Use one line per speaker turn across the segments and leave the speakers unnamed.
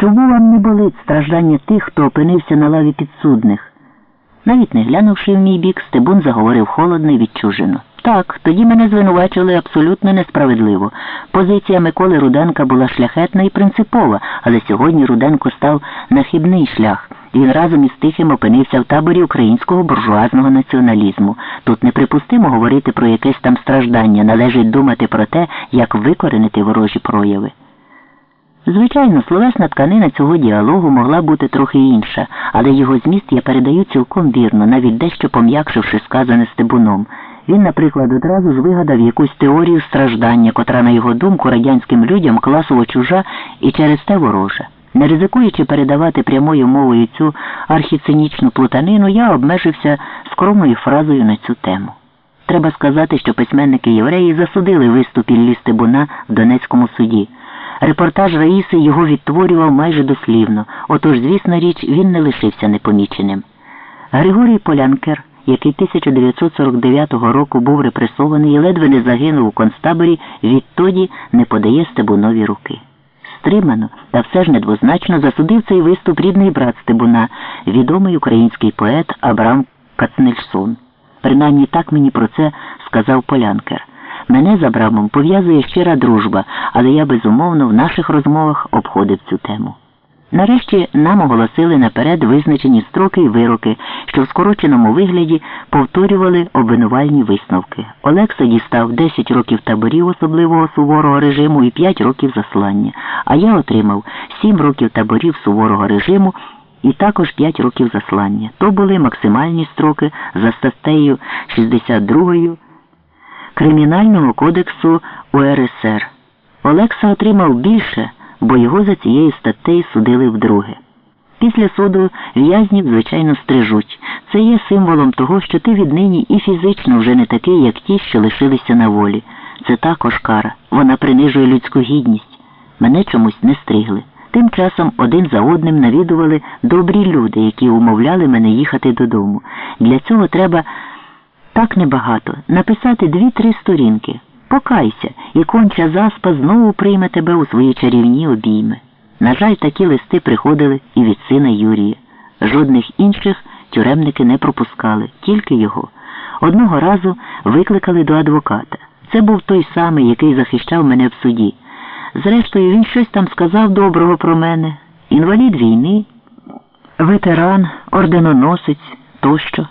Чому вам не болить страждання тих, хто опинився на лаві підсудних? Навіть не глянувши в мій бік, Стебун заговорив холодно і відчужено. Так, тоді мене звинувачили абсолютно несправедливо. Позиція Миколи Руденка була шляхетна і принципова, але сьогодні Руденко став на хибний шлях. Він разом із тихим опинився в таборі українського буржуазного націоналізму. Тут неприпустимо говорити про якесь там страждання, належить думати про те, як викоренити ворожі прояви. Звичайно, словесна тканина цього діалогу могла бути трохи інша, але його зміст я передаю цілком вірно, навіть дещо пом'якшивши сказане стебуном. Він, наприклад, одразу ж вигадав якусь теорію страждання, котра, на його думку, радянським людям класово чужа і через те ворожа. Не ризикуючи передавати прямою мовою цю архіцинічну плутанину, я обмежився скромною фразою на цю тему. Треба сказати, що письменники євреї засудили виступ Іллі Стебуна в Донецькому суді. Репортаж Раїси його відтворював майже дослівно, отож, звісна річ, він не лишився непоміченим. Григорій Полянкер, який 1949 року був репресований і ледве не загинув у концтаборі, відтоді не подає Стебунові руки. Стримано та все ж недвозначно засудив цей виступ рідний брат Стебуна, відомий український поет Абрам Кацнельсон. Принаймні так мені про це сказав Полянкер. Мене з Абрамом пов'язує щира дружба, але я безумовно в наших розмовах обходив цю тему. Нарешті нам оголосили наперед визначені строки і вироки, що в скороченому вигляді повторювали обвинувальні висновки. Олекса дістав 10 років таборів особливого суворого режиму і 5 років заслання, а я отримав 7 років таборів суворого режиму і також 5 років заслання. То були максимальні строки за статтею 62 Кримінального кодексу УРСР. Олекса отримав більше бо його за цією статтею судили вдруге. Після суду в'язнів, звичайно, стрижуть. Це є символом того, що ти віднині і фізично вже не такий, як ті, що лишилися на волі. Це також кара. Вона принижує людську гідність. Мене чомусь не стригли. Тим часом один за одним навідували добрі люди, які умовляли мене їхати додому. Для цього треба так небагато написати дві-три сторінки. Покайся, і конча заспа знову прийме тебе у свої чарівні обійми. На жаль, такі листи приходили і від сина Юрія. Жодних інших тюремники не пропускали, тільки його. Одного разу викликали до адвоката. Це був той самий, який захищав мене в суді. Зрештою, він щось там сказав доброго про мене. Інвалід війни, ветеран, орденоносець тощо.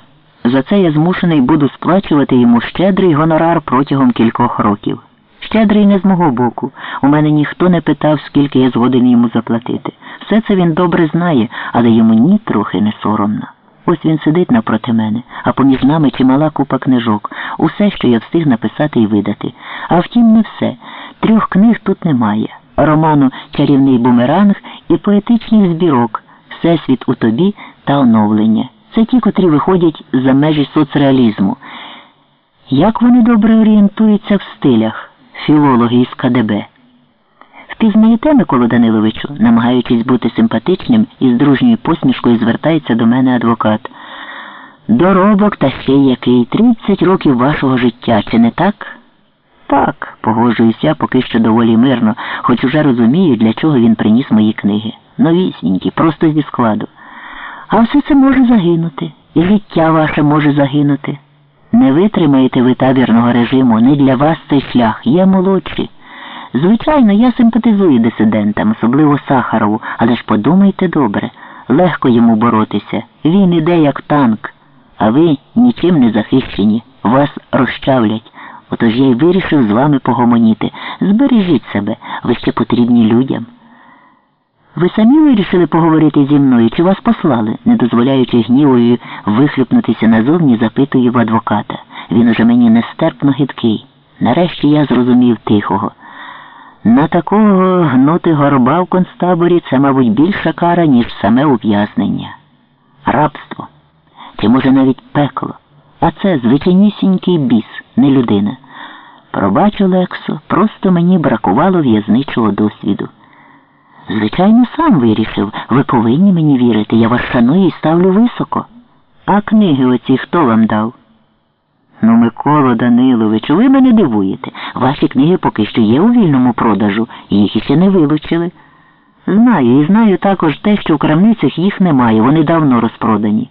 За це я змушений буду сплачувати йому щедрий гонорар протягом кількох років. Щедрий не з мого боку. У мене ніхто не питав, скільки я згоден йому заплатити. Все це він добре знає, але йому ні трохи не соромно. Ось він сидить напроти мене, а поміж нами чимала купа книжок, усе, що я встиг написати і видати. А втім, не все. Трьох книг тут немає. Роману Чарівний бумеранг і поетичних збірок Всесвіт у тобі та оновлення. Це ті, котрі виходять за межі соцреалізму. Як вони добре орієнтуються в стилях, філологи із КДБ? Впізнаєте, Миколу Даниловичу, намагаючись бути симпатичним і з дружньою посмішкою звертається до мене адвокат. Доробок та ще який, 30 років вашого життя, чи не так? Так, погоджуюся поки що доволі мирно, хоч уже розумію, для чого він приніс мої книги. Новісінькі, просто зі складу. А все це може загинути, і життя ваше може загинути. Не витримаєте ви табірного режиму, не для вас цей шлях, є молодші. Звичайно, я симпатизую дисидентам, особливо Сахарову, але ж подумайте добре, легко йому боротися. Він іде як танк, а ви нічим не захищені, вас розчавлять. Отож я й вирішив з вами погомоніти. Збережіть себе, ви ще потрібні людям. Ви самі вирішили поговорити зі мною, чи вас послали, не дозволяючи гнівою вихлюпнутися назовні, запитую в адвоката. Він уже мені нестерпно гидкий. Нарешті я зрозумів тихого. На такого гнути горба в концтаборі це, мабуть, більша кара, ніж саме ув'язнення. Рабство. Чи, може, навіть пекло. А це звичайнісінький біс, не людина. Пробачу, Лексо, просто мені бракувало в'язничого досвіду. Звичайно, сам вирішив. Ви повинні мені вірити, я вас шаную і ставлю високо. А книги оці хто вам дав? Ну, Микола Даниловичу, ви мене дивуєте. Ваші книги поки що є у вільному продажу, їх іще не вилучили. Знаю і знаю також те, що в крамницях їх немає, вони давно розпродані.